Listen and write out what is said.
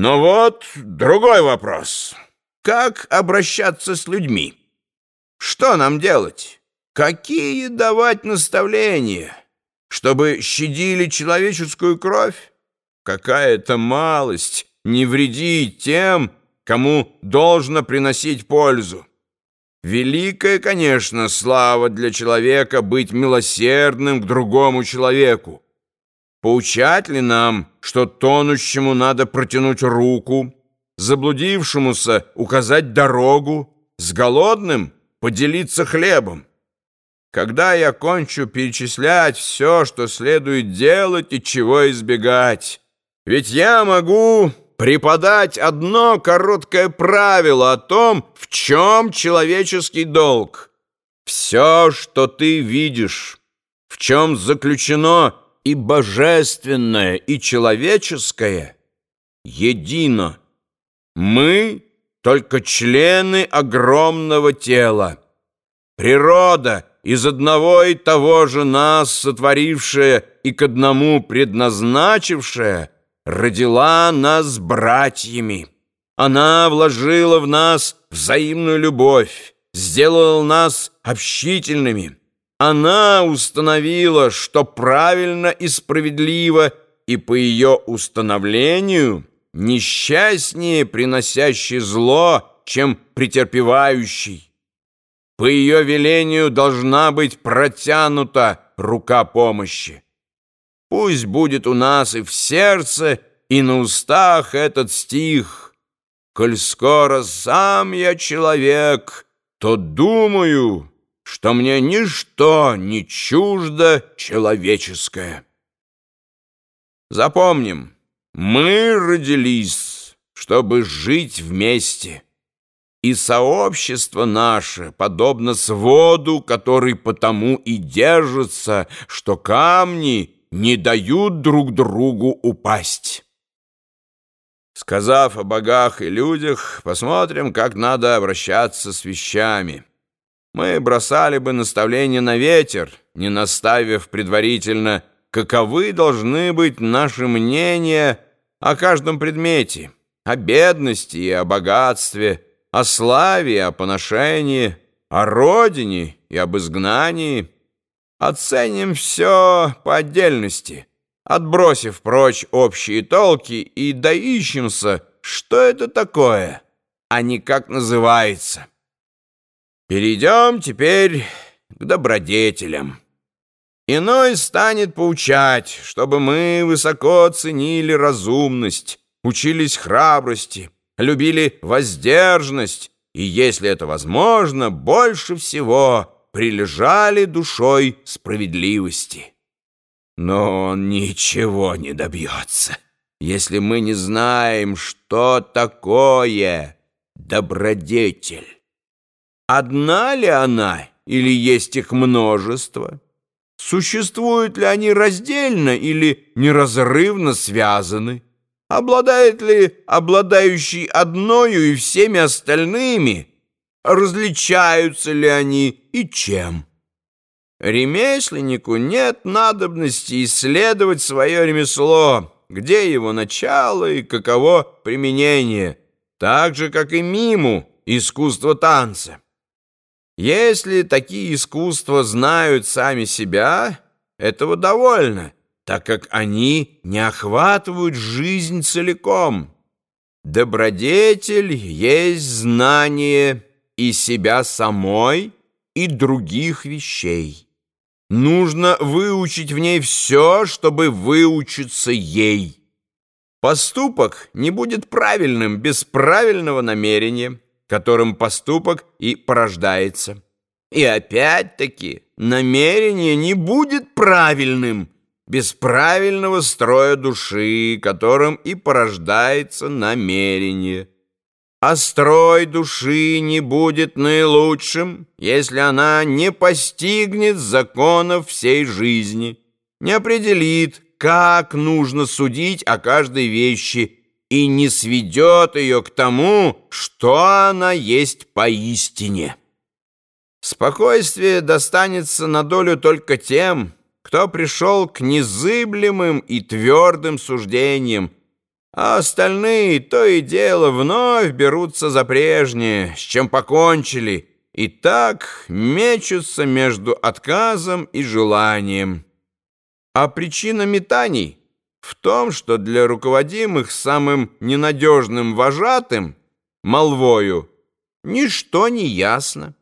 Но вот другой вопрос. Как обращаться с людьми? Что нам делать? Какие давать наставления? Чтобы щадили человеческую кровь? Какая-то малость не вредить тем, кому должно приносить пользу. Великая, конечно, слава для человека быть милосердным к другому человеку. Поучать ли нам, что тонущему надо протянуть руку, заблудившемуся указать дорогу, с голодным поделиться хлебом? Когда я кончу перечислять все, что следует делать и чего избегать? Ведь я могу преподать одно короткое правило о том, в чем человеческий долг. Все, что ты видишь, в чем заключено и божественное, и человеческое, едино. Мы только члены огромного тела. Природа, из одного и того же нас сотворившая и к одному предназначившая, родила нас братьями. Она вложила в нас взаимную любовь, сделала нас общительными. Она установила, что правильно и справедливо, и по ее установлению несчастнее приносящий зло, чем претерпевающий. По ее велению должна быть протянута рука помощи. Пусть будет у нас и в сердце, и на устах этот стих. Коль скоро сам я человек, то думаю что мне ничто не чуждо человеческое. Запомним, мы родились, чтобы жить вместе, и сообщество наше подобно своду, который потому и держится, что камни не дают друг другу упасть. Сказав о богах и людях, посмотрим, как надо обращаться с вещами мы бросали бы наставление на ветер, не наставив предварительно, каковы должны быть наши мнения о каждом предмете, о бедности и о богатстве, о славе и о поношении, о родине и об изгнании. Оценим все по отдельности, отбросив прочь общие толки и доищемся, что это такое, а не как называется». Перейдем теперь к добродетелям. Иной станет поучать, чтобы мы высоко ценили разумность, учились храбрости, любили воздержанность и, если это возможно, больше всего прилежали душой справедливости. Но он ничего не добьется, если мы не знаем, что такое добродетель. Одна ли она или есть их множество? Существуют ли они раздельно или неразрывно связаны? Обладает ли обладающий одною и всеми остальными? Различаются ли они и чем? Ремесленнику нет надобности исследовать свое ремесло, где его начало и каково применение, так же, как и миму искусство танца. Если такие искусства знают сами себя, этого довольно, так как они не охватывают жизнь целиком. Добродетель есть знание и себя самой, и других вещей. Нужно выучить в ней все, чтобы выучиться ей. Поступок не будет правильным без правильного намерения которым поступок и порождается. И опять-таки намерение не будет правильным без правильного строя души, которым и порождается намерение. А строй души не будет наилучшим, если она не постигнет законов всей жизни, не определит, как нужно судить о каждой вещи и не сведет ее к тому, что она есть поистине. Спокойствие достанется на долю только тем, кто пришел к незыблемым и твердым суждениям, а остальные то и дело вновь берутся за прежнее, с чем покончили, и так мечутся между отказом и желанием. А причина метаний в том, что для руководимых самым ненадежным вожатым, молвою, ничто не ясно.